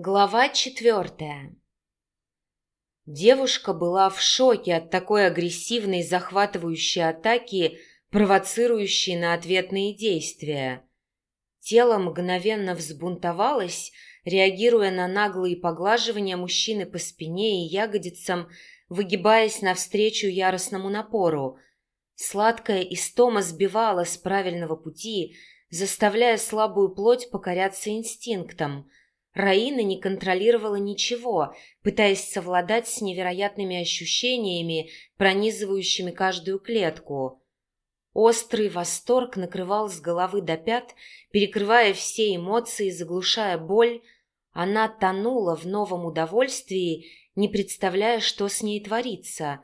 Глава четвертая Девушка была в шоке от такой агрессивной захватывающей атаки, провоцирующей на ответные действия. Тело мгновенно взбунтовалось, реагируя на наглые поглаживания мужчины по спине и ягодицам, выгибаясь навстречу яростному напору. Сладкая истома сбивала с правильного пути, заставляя слабую плоть покоряться инстинктам – Раина не контролировала ничего, пытаясь совладать с невероятными ощущениями, пронизывающими каждую клетку. Острый восторг накрывал с головы до пят, перекрывая все эмоции, заглушая боль. Она тонула в новом удовольствии, не представляя, что с ней творится.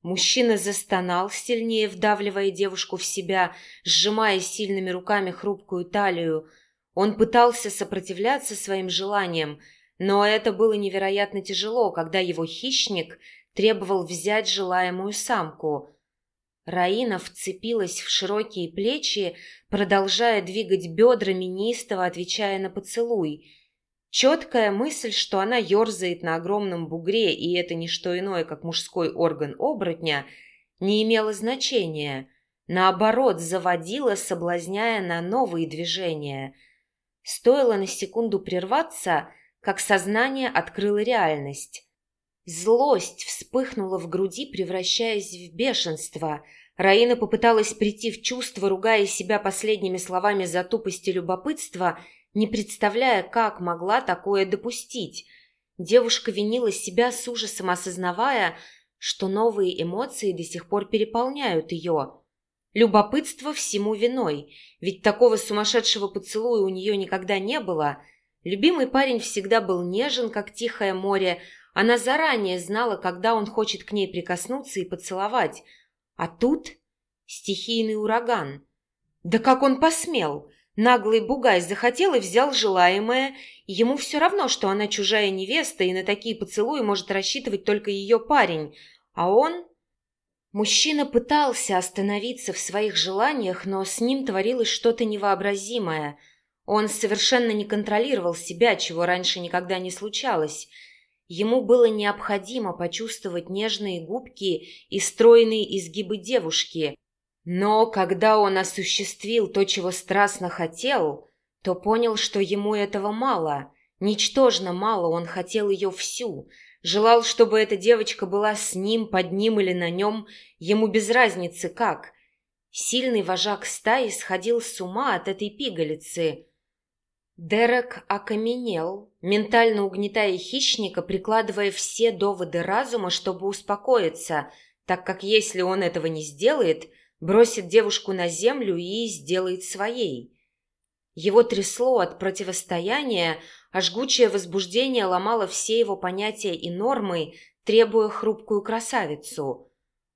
Мужчина застонал, сильнее вдавливая девушку в себя, сжимая сильными руками хрупкую талию – он пытался сопротивляться своим желаниям, но это было невероятно тяжело, когда его хищник требовал взять желаемую самку. Раина вцепилась в широкие плечи, продолжая двигать бедрами, неистово отвечая на поцелуй. Четкая мысль, что она ерзает на огромном бугре, и это не что иное, как мужской орган оборотня, не имела значения. Наоборот, заводила, соблазняя на новые движения – Стоило на секунду прерваться, как сознание открыло реальность. Злость вспыхнула в груди, превращаясь в бешенство. Раина попыталась прийти в чувство, ругая себя последними словами за тупость и любопытство, не представляя, как могла такое допустить. Девушка винила себя с ужасом, осознавая, что новые эмоции до сих пор переполняют ее. Любопытство всему виной, ведь такого сумасшедшего поцелуя у нее никогда не было. Любимый парень всегда был нежен, как тихое море. Она заранее знала, когда он хочет к ней прикоснуться и поцеловать. А тут стихийный ураган. Да как он посмел! Наглый бугай захотел и взял желаемое. Ему все равно, что она чужая невеста, и на такие поцелуи может рассчитывать только ее парень. А он Мужчина пытался остановиться в своих желаниях, но с ним творилось что-то невообразимое. Он совершенно не контролировал себя, чего раньше никогда не случалось. Ему было необходимо почувствовать нежные губки и стройные изгибы девушки. Но когда он осуществил то, чего страстно хотел, то понял, что ему этого мало. Ничтожно мало, он хотел ее всю – Желал, чтобы эта девочка была с ним, под ним или на нем, ему без разницы как. Сильный вожак стаи сходил с ума от этой пигалицы. Дерек окаменел, ментально угнетая хищника, прикладывая все доводы разума, чтобы успокоиться, так как если он этого не сделает, бросит девушку на землю и сделает своей. Его трясло от противостояния, а жгучее возбуждение ломало все его понятия и нормы, требуя хрупкую красавицу.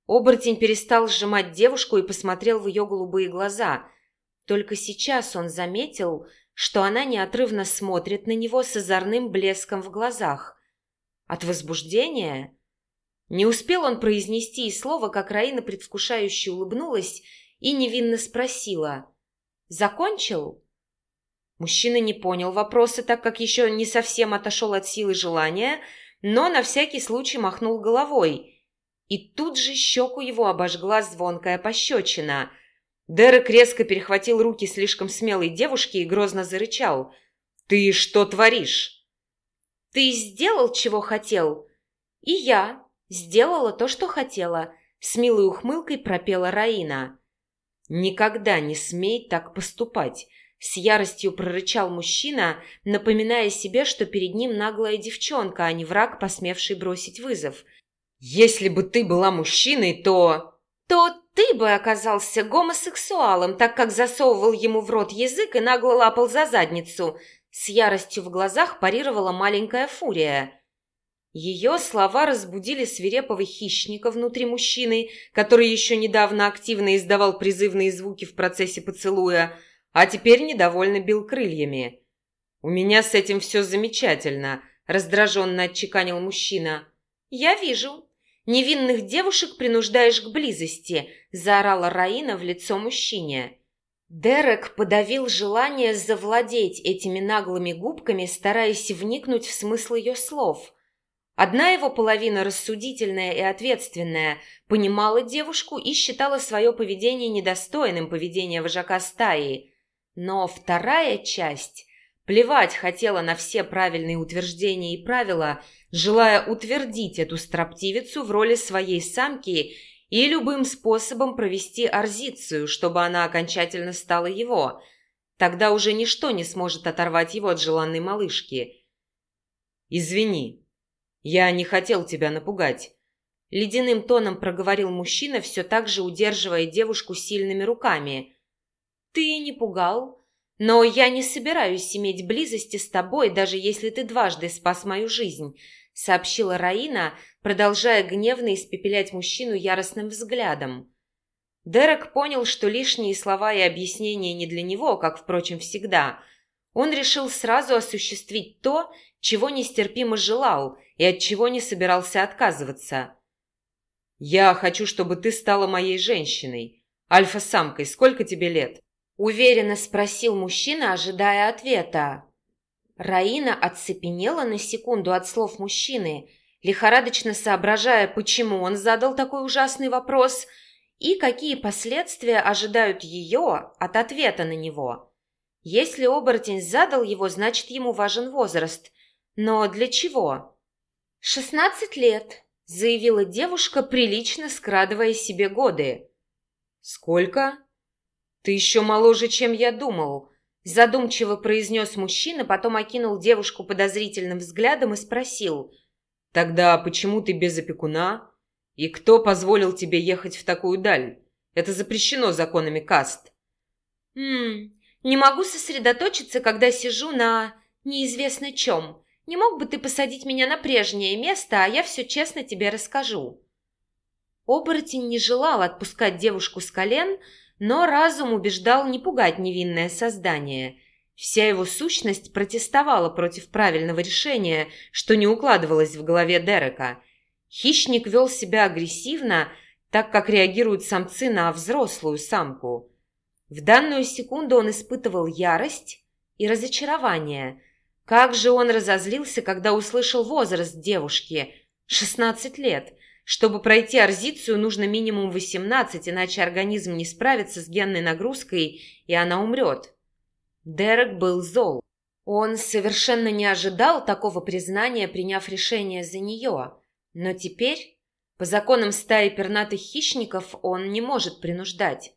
Оборотень перестал сжимать девушку и посмотрел в ее голубые глаза. Только сейчас он заметил, что она неотрывно смотрит на него с озорным блеском в глазах. От возбуждения? Не успел он произнести и слова, как Раина предвкушающе улыбнулась и невинно спросила. «Закончил?» Мужчина не понял вопроса, так как еще не совсем отошел от силы желания, но на всякий случай махнул головой. И тут же щеку его обожгла звонкая пощечина. Дерек резко перехватил руки слишком смелой девушки и грозно зарычал. «Ты что творишь?» «Ты сделал, чего хотел?» «И я сделала то, что хотела», — с милой ухмылкой пропела Раина. «Никогда не смей так поступать. С яростью прорычал мужчина, напоминая себе, что перед ним наглая девчонка, а не враг, посмевший бросить вызов. «Если бы ты была мужчиной, то...» «То ты бы оказался гомосексуалом, так как засовывал ему в рот язык и нагло лапал за задницу». С яростью в глазах парировала маленькая фурия. Ее слова разбудили свирепого хищника внутри мужчины, который еще недавно активно издавал призывные звуки в процессе поцелуя – а теперь недовольно бил крыльями. «У меня с этим все замечательно», – раздраженно отчеканил мужчина. «Я вижу. Невинных девушек принуждаешь к близости», – заорала Раина в лицо мужчине. Дерек подавил желание завладеть этими наглыми губками, стараясь вникнуть в смысл ее слов. Одна его половина, рассудительная и ответственная, понимала девушку и считала свое поведение недостойным поведения вожака стаи. Но вторая часть плевать хотела на все правильные утверждения и правила, желая утвердить эту строптивицу в роли своей самки и любым способом провести арзицию, чтобы она окончательно стала его. Тогда уже ничто не сможет оторвать его от желанной малышки. «Извини, я не хотел тебя напугать», — ледяным тоном проговорил мужчина, все так же удерживая девушку сильными руками. «Ты не пугал, но я не собираюсь иметь близости с тобой, даже если ты дважды спас мою жизнь», — сообщила Раина, продолжая гневно испепелять мужчину яростным взглядом. Дерек понял, что лишние слова и объяснения не для него, как, впрочем, всегда. Он решил сразу осуществить то, чего нестерпимо желал и от чего не собирался отказываться. «Я хочу, чтобы ты стала моей женщиной. Альфа-самкой. Сколько тебе лет?» Уверенно спросил мужчина, ожидая ответа. Раина оцепенела на секунду от слов мужчины – лихорадочно соображая, почему он задал такой ужасный вопрос и какие последствия ожидают ее от ответа на него. Если оборотень задал его, значит, ему важен возраст. Но для чего? «Шестнадцать лет», — заявила девушка, прилично скрадывая себе годы. «Сколько?» «Ты еще моложе, чем я думал», — задумчиво произнес мужчина, потом окинул девушку подозрительным взглядом и спросил — Тогда почему ты без опекуна? И кто позволил тебе ехать в такую даль? Это запрещено законами каст. Хм, не могу сосредоточиться, когда сижу на неизвестно чем. Не мог бы ты посадить меня на прежнее место, а я все честно тебе расскажу. Оборотень не желал отпускать девушку с колен, но разум убеждал не пугать невинное создание – Вся его сущность протестовала против правильного решения, что не укладывалось в голове Дерека. Хищник вел себя агрессивно, так как реагируют самцы на взрослую самку. В данную секунду он испытывал ярость и разочарование. Как же он разозлился, когда услышал возраст девушки – 16 лет. Чтобы пройти арзицию, нужно минимум 18, иначе организм не справится с генной нагрузкой, и она умрет. Дерек был зол. Он совершенно не ожидал такого признания, приняв решение за нее. Но теперь, по законам стаи пернатых хищников, он не может принуждать.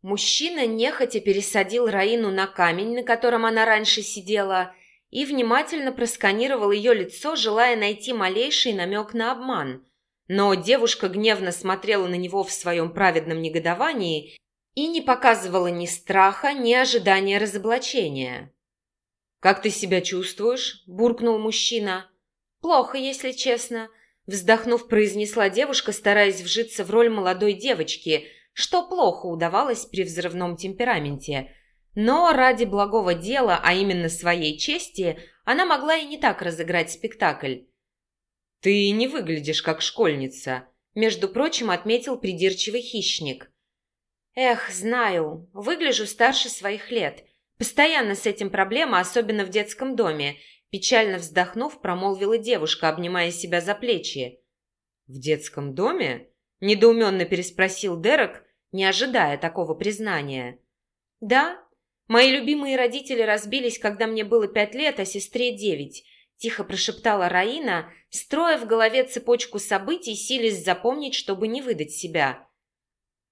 Мужчина нехотя пересадил Раину на камень, на котором она раньше сидела, и внимательно просканировал ее лицо, желая найти малейший намек на обман. Но девушка гневно смотрела на него в своем праведном негодовании и не показывала ни страха, ни ожидания разоблачения. «Как ты себя чувствуешь?» – буркнул мужчина. «Плохо, если честно», – вздохнув, произнесла девушка, стараясь вжиться в роль молодой девочки, что плохо удавалось при взрывном темпераменте. Но ради благого дела, а именно своей чести, она могла и не так разыграть спектакль. «Ты не выглядишь как школьница», – между прочим, отметил придирчивый хищник – Эх, знаю, выгляжу старше своих лет. Постоянно с этим проблема, особенно в детском доме. Печально вздохнув, промолвила девушка, обнимая себя за плечи. «В детском доме?» – недоуменно переспросил Дерек, не ожидая такого признания. «Да, мои любимые родители разбились, когда мне было пять лет, а сестре девять», – тихо прошептала Раина, строя в голове цепочку событий, силясь запомнить, чтобы не выдать себя.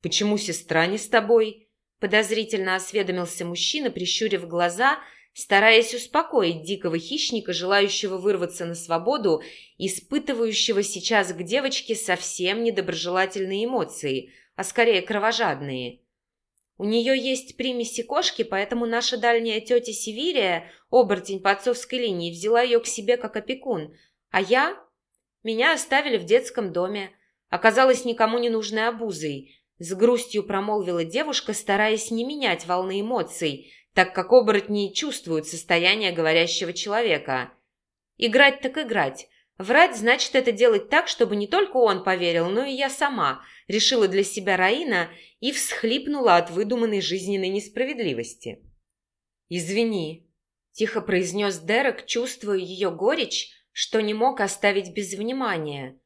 «Почему сестра не с тобой?» Подозрительно осведомился мужчина, прищурив глаза, стараясь успокоить дикого хищника, желающего вырваться на свободу, испытывающего сейчас к девочке совсем недоброжелательные эмоции, а скорее кровожадные. У нее есть примеси кошки, поэтому наша дальняя тетя Севирия, оборотень по отцовской линии, взяла ее к себе как опекун, а я... Меня оставили в детском доме. Оказалась никому не нужной обузой. С грустью промолвила девушка, стараясь не менять волны эмоций, так как оборотни чувствуют состояние говорящего человека. Играть так играть. Врать значит это делать так, чтобы не только он поверил, но и я сама, решила для себя Раина и всхлипнула от выдуманной жизненной несправедливости. «Извини», – тихо произнес Дерек, чувствуя ее горечь, что не мог оставить без внимания.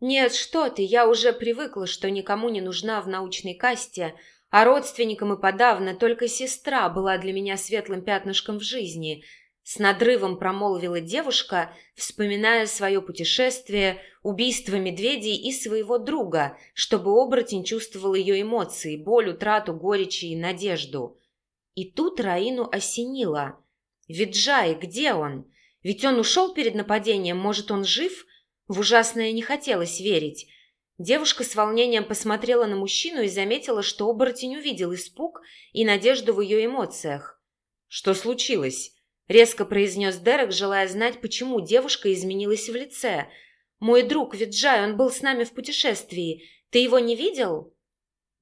«Нет, что ты, я уже привыкла, что никому не нужна в научной касте, а родственникам и подавно только сестра была для меня светлым пятнышком в жизни», с надрывом промолвила девушка, вспоминая свое путешествие, убийство медведей и своего друга, чтобы оборотень чувствовал ее эмоции, боль, утрату, горечь и надежду. И тут Раину осенило. «Виджай, где он? Ведь он ушел перед нападением, может, он жив?» В ужасное не хотелось верить. Девушка с волнением посмотрела на мужчину и заметила, что оборотень увидел испуг и надежду в ее эмоциях. «Что случилось?» — резко произнес Дерек, желая знать, почему девушка изменилась в лице. «Мой друг Виджай, он был с нами в путешествии. Ты его не видел?»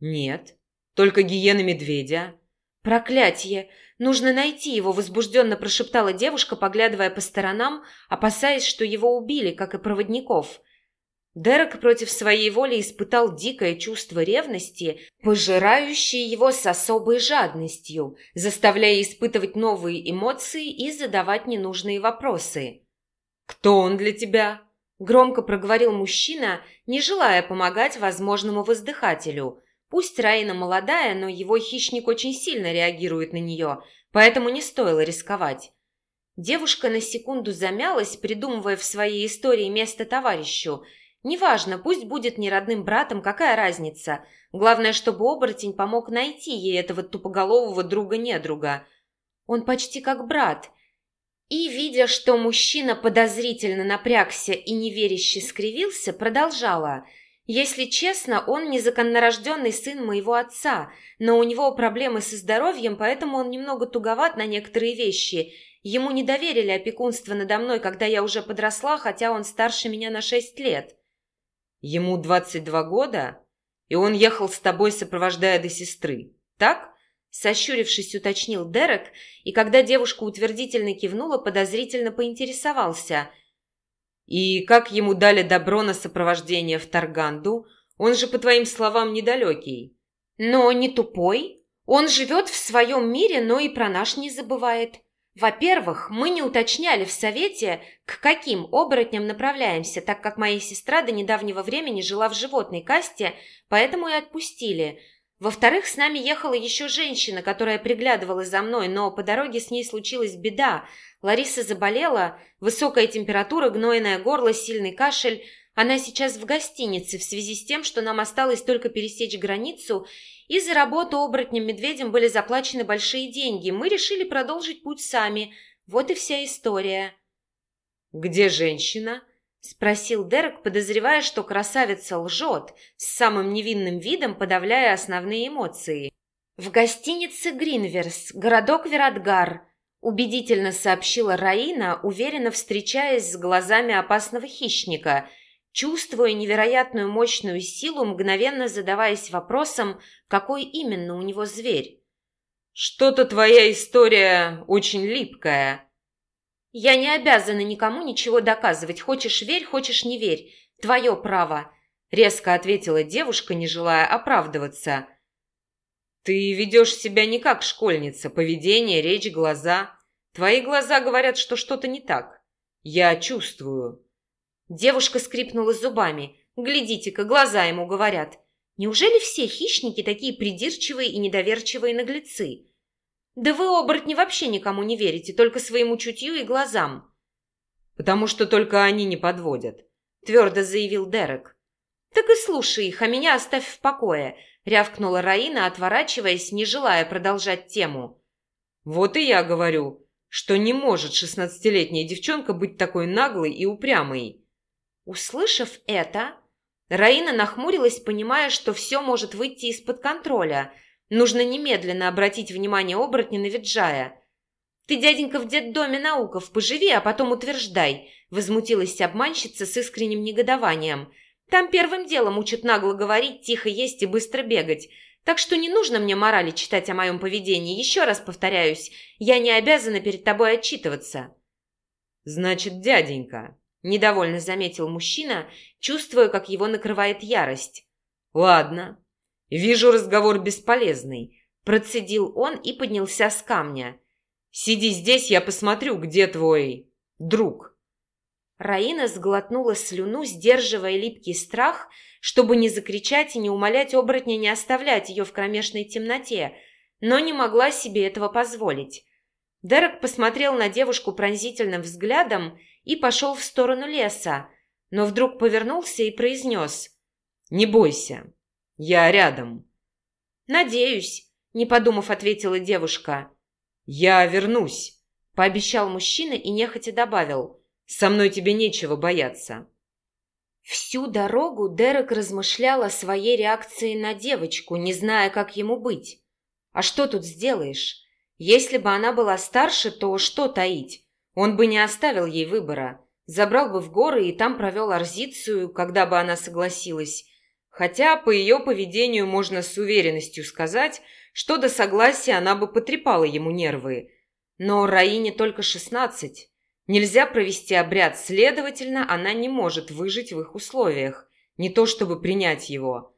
«Нет, только гиены-медведя». «Проклятье! Нужно найти его!» – возбужденно прошептала девушка, поглядывая по сторонам, опасаясь, что его убили, как и проводников. Дерек против своей воли испытал дикое чувство ревности, пожирающее его с особой жадностью, заставляя испытывать новые эмоции и задавать ненужные вопросы. «Кто он для тебя?» – громко проговорил мужчина, не желая помогать возможному воздыхателю. Пусть Раина молодая, но его хищник очень сильно реагирует на нее, поэтому не стоило рисковать. Девушка на секунду замялась, придумывая в своей истории место товарищу – Неважно, пусть будет не родным братом, какая разница. Главное, чтобы оборотень помог найти ей этого тупоголового друга-недруга. Он почти как брат. И, видя, что мужчина подозрительно напрягся и неверяще скривился, продолжала. «Если честно, он незаконнорожденный сын моего отца, но у него проблемы со здоровьем, поэтому он немного туговат на некоторые вещи. Ему не доверили опекунство надо мной, когда я уже подросла, хотя он старше меня на шесть лет». Ему 22 года, и он ехал с тобой, сопровождая до сестры, так?» Сощурившись, уточнил Дерек, и когда девушка утвердительно кивнула, подозрительно поинтересовался. «И как ему дали добро на сопровождение в Тарганду? Он же, по твоим словам, недалекий». «Но не тупой. Он живет в своем мире, но и про наш не забывает. Во-первых, мы не уточняли в совете, к каким оборотням направляемся, так как моя сестра до недавнего времени жила в животной касте, поэтому и отпустили. Во-вторых, с нами ехала еще женщина, которая приглядывала за мной, но по дороге с ней случилась беда. Лариса заболела, высокая температура, гнойное горло, сильный кашель. Она сейчас в гостинице в связи с тем, что нам осталось только пересечь границу, и за работу оборотнем-медведем были заплачены большие деньги. Мы решили продолжить путь сами. Вот и вся история. «Где женщина?» – спросил Дерек, подозревая, что красавица лжет, с самым невинным видом подавляя основные эмоции. «В гостинице Гринверс, городок Верадгар», – убедительно сообщила Раина, уверенно встречаясь с глазами опасного хищника – чувствуя невероятную мощную силу, мгновенно задаваясь вопросом, какой именно у него зверь. «Что-то твоя история очень липкая». «Я не обязана никому ничего доказывать. Хочешь – верь, хочешь – не верь. Твое право», – резко ответила девушка, не желая оправдываться. «Ты ведешь себя не как школьница. Поведение, речь, глаза. Твои глаза говорят, что что-то не так. Я чувствую». Девушка скрипнула зубами. «Глядите-ка, глаза ему говорят. Неужели все хищники такие придирчивые и недоверчивые наглецы? Да вы, оборотни, вообще никому не верите, только своему чутью и глазам». «Потому что только они не подводят», — твердо заявил Дерек. «Так и слушай их, а меня оставь в покое», — рявкнула Раина, отворачиваясь, не желая продолжать тему. «Вот и я говорю, что не может шестнадцатилетняя девчонка быть такой наглой и упрямой». Услышав это, Раина нахмурилась, понимая, что все может выйти из-под контроля. Нужно немедленно обратить внимание оборотня на Виджая. «Ты, дяденька, в детдоме науков, поживи, а потом утверждай», — возмутилась обманщица с искренним негодованием. «Там первым делом учат нагло говорить, тихо есть и быстро бегать. Так что не нужно мне морали читать о моем поведении. Еще раз повторяюсь, я не обязана перед тобой отчитываться». «Значит, дяденька, недовольно заметил мужчина, чувствуя, как его накрывает ярость. «Ладно. Вижу, разговор бесполезный», – процедил он и поднялся с камня. «Сиди здесь, я посмотрю, где твой друг». Раина сглотнула слюну, сдерживая липкий страх, чтобы не закричать и не умолять оборотня не оставлять ее в кромешной темноте, но не могла себе этого позволить. Дерек посмотрел на девушку пронзительным взглядом и пошел в сторону леса, но вдруг повернулся и произнес «Не бойся, я рядом». «Надеюсь», — не подумав, ответила девушка. «Я вернусь», — пообещал мужчина и нехотя добавил. «Со мной тебе нечего бояться». Всю дорогу Дерек размышлял о своей реакции на девочку, не зная, как ему быть. А что тут сделаешь? Если бы она была старше, то что таить? Он бы не оставил ей выбора. Забрал бы в горы и там провел арзицию, когда бы она согласилась. Хотя по ее поведению можно с уверенностью сказать, что до согласия она бы потрепала ему нервы. Но Раине только шестнадцать. Нельзя провести обряд, следовательно, она не может выжить в их условиях. Не то чтобы принять его.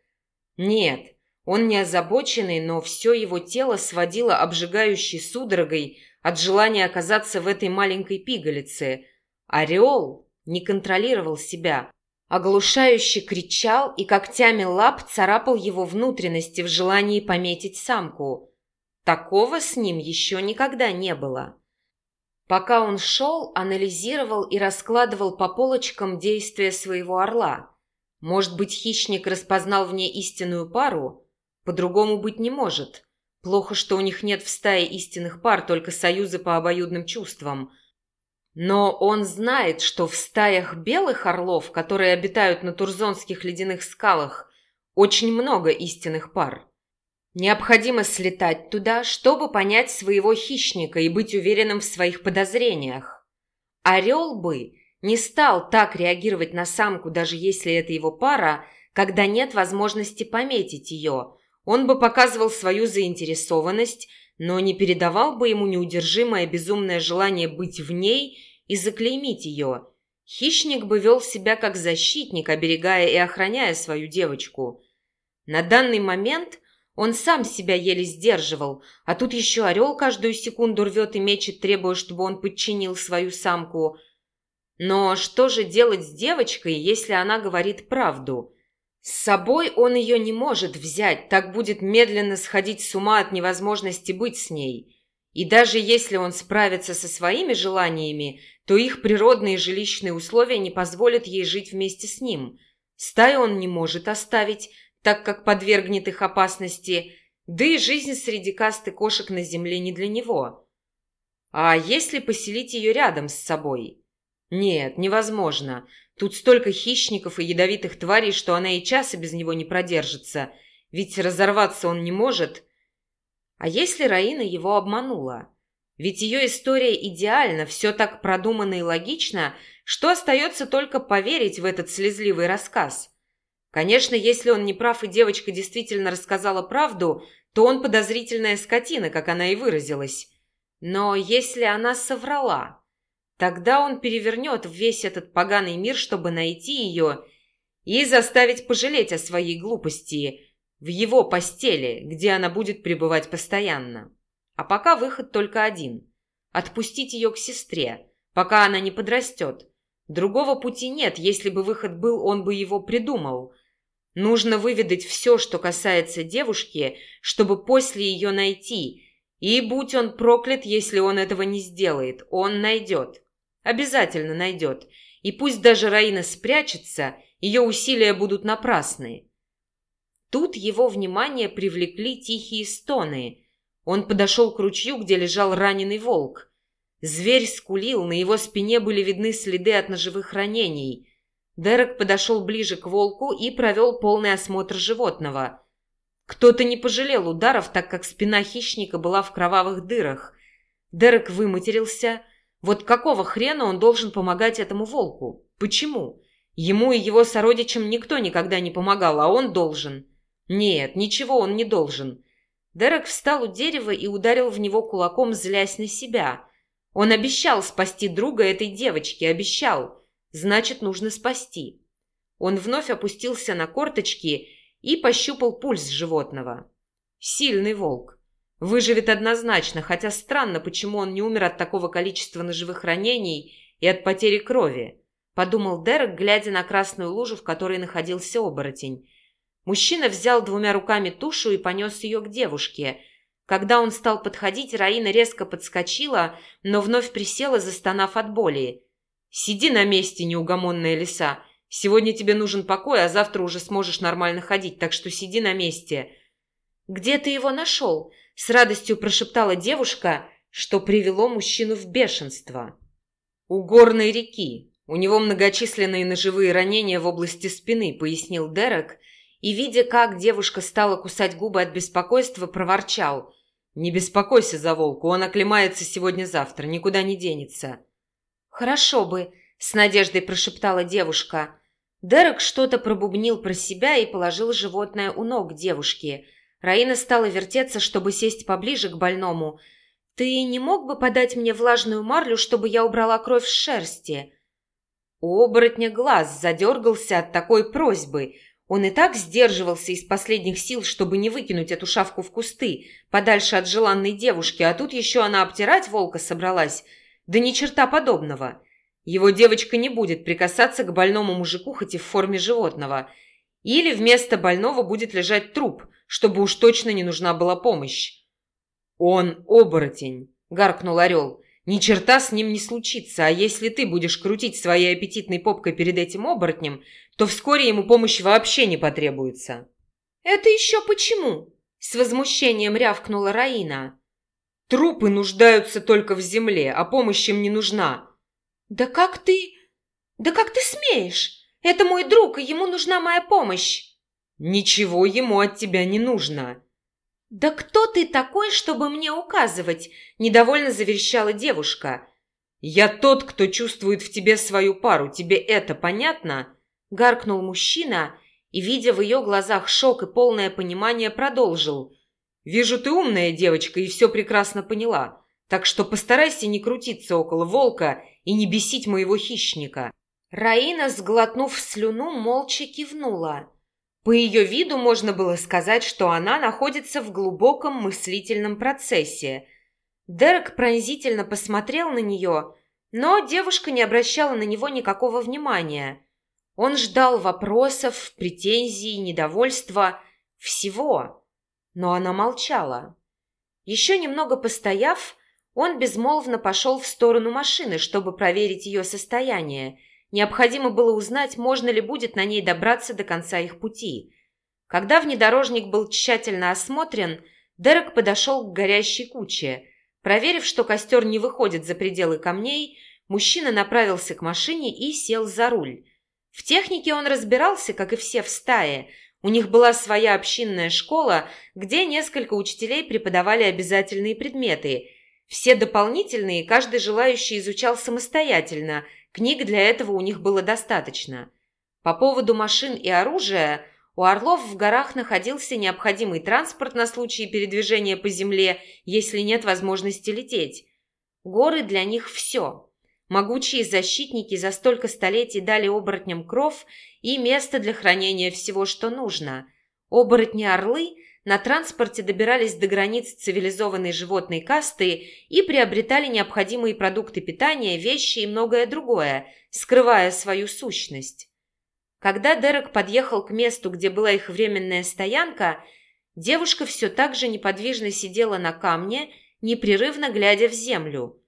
Нет, он не озабоченный, но все его тело сводило обжигающей судорогой от желания оказаться в этой маленькой пигалице. Орел не контролировал себя. Оглушающе кричал и когтями лап царапал его внутренности в желании пометить самку. Такого с ним еще никогда не было. Пока он шел, анализировал и раскладывал по полочкам действия своего орла. Может быть, хищник распознал в ней истинную пару? По-другому быть не может. Плохо, что у них нет в стае истинных пар, только союзы по обоюдным чувствам. Но он знает, что в стаях белых орлов, которые обитают на турзонских ледяных скалах, очень много истинных пар. Необходимо слетать туда, чтобы понять своего хищника и быть уверенным в своих подозрениях. Орел бы не стал так реагировать на самку, даже если это его пара, когда нет возможности пометить ее, он бы показывал свою заинтересованность, но не передавал бы ему неудержимое безумное желание быть в ней и заклеймить ее. Хищник бы вел себя как защитник, оберегая и охраняя свою девочку. На данный момент он сам себя еле сдерживал, а тут еще орел каждую секунду рвет и мечет, требуя, чтобы он подчинил свою самку. Но что же делать с девочкой, если она говорит правду? С собой он ее не может взять, так будет медленно сходить с ума от невозможности быть с ней. И даже если он справится со своими желаниями, то их природные жилищные условия не позволят ей жить вместе с ним. Стаю он не может оставить, так как подвергнет их опасности, да и жизнь среди касты кошек на земле не для него. А если поселить ее рядом с собой? Нет, невозможно. Тут столько хищников и ядовитых тварей, что она и часа без него не продержится. Ведь разорваться он не может. А если Раина его обманула? Ведь ее история идеальна, все так продумано и логично, что остается только поверить в этот слезливый рассказ. Конечно, если он не прав и девочка действительно рассказала правду, то он подозрительная скотина, как она и выразилась. Но если она соврала... Тогда он перевернет весь этот поганый мир, чтобы найти ее и заставить пожалеть о своей глупости в его постели, где она будет пребывать постоянно. А пока выход только один – отпустить ее к сестре, пока она не подрастет. Другого пути нет, если бы выход был, он бы его придумал. Нужно выведать все, что касается девушки, чтобы после ее найти. И будь он проклят, если он этого не сделает, он найдет. Обязательно найдет. И пусть даже Раина спрячется, ее усилия будут напрасны. Тут его внимание привлекли тихие стоны. Он подошел к ручью, где лежал раненый волк. Зверь скулил, на его спине были видны следы от ножевых ранений. Дерек подошел ближе к волку и провел полный осмотр животного. Кто-то не пожалел ударов, так как спина хищника была в кровавых дырах. Дерек выматерился, вот какого хрена он должен помогать этому волку? Почему? Ему и его сородичам никто никогда не помогал, а он должен. Нет, ничего он не должен. Дерек встал у дерева и ударил в него кулаком, злясь на себя. Он обещал спасти друга этой девочки, обещал. Значит, нужно спасти. Он вновь опустился на корточки и пощупал пульс животного. Сильный волк. Выживет однозначно, хотя странно, почему он не умер от такого количества ножевых ранений и от потери крови, подумал Дерек, глядя на красную лужу, в которой находился оборотень. Мужчина взял двумя руками тушу и понес ее к девушке. Когда он стал подходить, Раина резко подскочила, но вновь присела, застонав от боли. «Сиди на месте, неугомонная лиса. Сегодня тебе нужен покой, а завтра уже сможешь нормально ходить, так что сиди на месте». «Где ты его нашел?» – с радостью прошептала девушка, что привело мужчину в бешенство. «У горной реки. У него многочисленные ножевые ранения в области спины», – пояснил Дерек, и, видя, как девушка стала кусать губы от беспокойства, проворчал. «Не беспокойся за волку, он оклемается сегодня-завтра, никуда не денется». «Хорошо бы», – с надеждой прошептала девушка. Дерек что-то пробубнил про себя и положил животное у ног девушки. Раина стала вертеться, чтобы сесть поближе к больному. «Ты не мог бы подать мне влажную марлю, чтобы я убрала кровь с шерсти?» У оборотня глаз задергался от такой просьбы. Он и так сдерживался из последних сил, чтобы не выкинуть эту шавку в кусты, подальше от желанной девушки, а тут еще она обтирать волка собралась. Да ни черта подобного. Его девочка не будет прикасаться к больному мужику, хоть и в форме животного. Или вместо больного будет лежать труп, чтобы уж точно не нужна была помощь. «Он оборотень», — гаркнул орел. «Ни черта с ним не случится, а если ты будешь крутить своей аппетитной попкой перед этим оборотнем, то вскоре ему помощь вообще не потребуется». «Это еще почему?» — с возмущением рявкнула Раина. «Трупы нуждаются только в земле, а помощь им не нужна. «Да как ты... Да как ты смеешь? Это мой друг, и ему нужна моя помощь!» «Ничего ему от тебя не нужно!» «Да кто ты такой, чтобы мне указывать?» – недовольно заверещала девушка. «Я тот, кто чувствует в тебе свою пару. Тебе это понятно?» – гаркнул мужчина и, видя в ее глазах шок и полное понимание, продолжил. «Вижу, ты умная девочка и все прекрасно поняла. Так что постарайся не крутиться около волка и не бесить моего хищника». Раина, сглотнув слюну, молча кивнула. По ее виду можно было сказать, что она находится в глубоком мыслительном процессе. Дерек пронзительно посмотрел на нее, но девушка не обращала на него никакого внимания. Он ждал вопросов, претензий, недовольства, всего. Но она молчала. Еще немного постояв, он безмолвно пошел в сторону машины, чтобы проверить ее состояние. Необходимо было узнать, можно ли будет на ней добраться до конца их пути. Когда внедорожник был тщательно осмотрен, Дерек подошел к горящей куче. Проверив, что костер не выходит за пределы камней, мужчина направился к машине и сел за руль. В технике он разбирался, как и все в стае. У них была своя общинная школа, где несколько учителей преподавали обязательные предметы – все дополнительные каждый желающий изучал самостоятельно, книг для этого у них было достаточно. По поводу машин и оружия у Орлов в горах находился необходимый транспорт на случай передвижения по земле, если нет возможности лететь. Горы для них все. Могучие защитники за столько столетий дали оборотням кров и место для хранения всего, что нужно. Оборотни-орлы – на транспорте добирались до границ цивилизованной животной касты и приобретали необходимые продукты питания, вещи и многое другое, скрывая свою сущность. Когда Дерек подъехал к месту, где была их временная стоянка, девушка все так же неподвижно сидела на камне, непрерывно глядя в землю.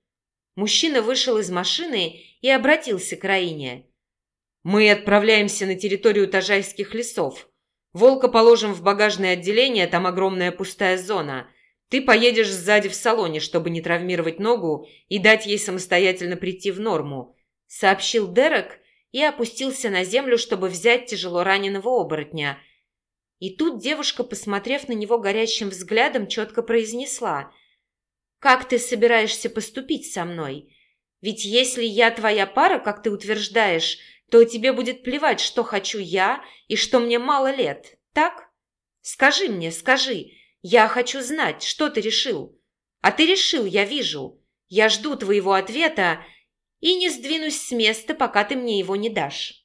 Мужчина вышел из машины и обратился к Раине. «Мы отправляемся на территорию Тажайских лесов. Волка положим в багажное отделение, там огромная пустая зона. Ты поедешь сзади в салоне, чтобы не травмировать ногу и дать ей самостоятельно прийти в норму», — сообщил Дерек и опустился на землю, чтобы взять тяжело раненого оборотня. И тут девушка, посмотрев на него горящим взглядом, четко произнесла. «Как ты собираешься поступить со мной? Ведь если я твоя пара, как ты утверждаешь, то тебе будет плевать, что хочу я и что мне мало лет, так? Скажи мне, скажи, я хочу знать, что ты решил. А ты решил, я вижу. Я жду твоего ответа и не сдвинусь с места, пока ты мне его не дашь».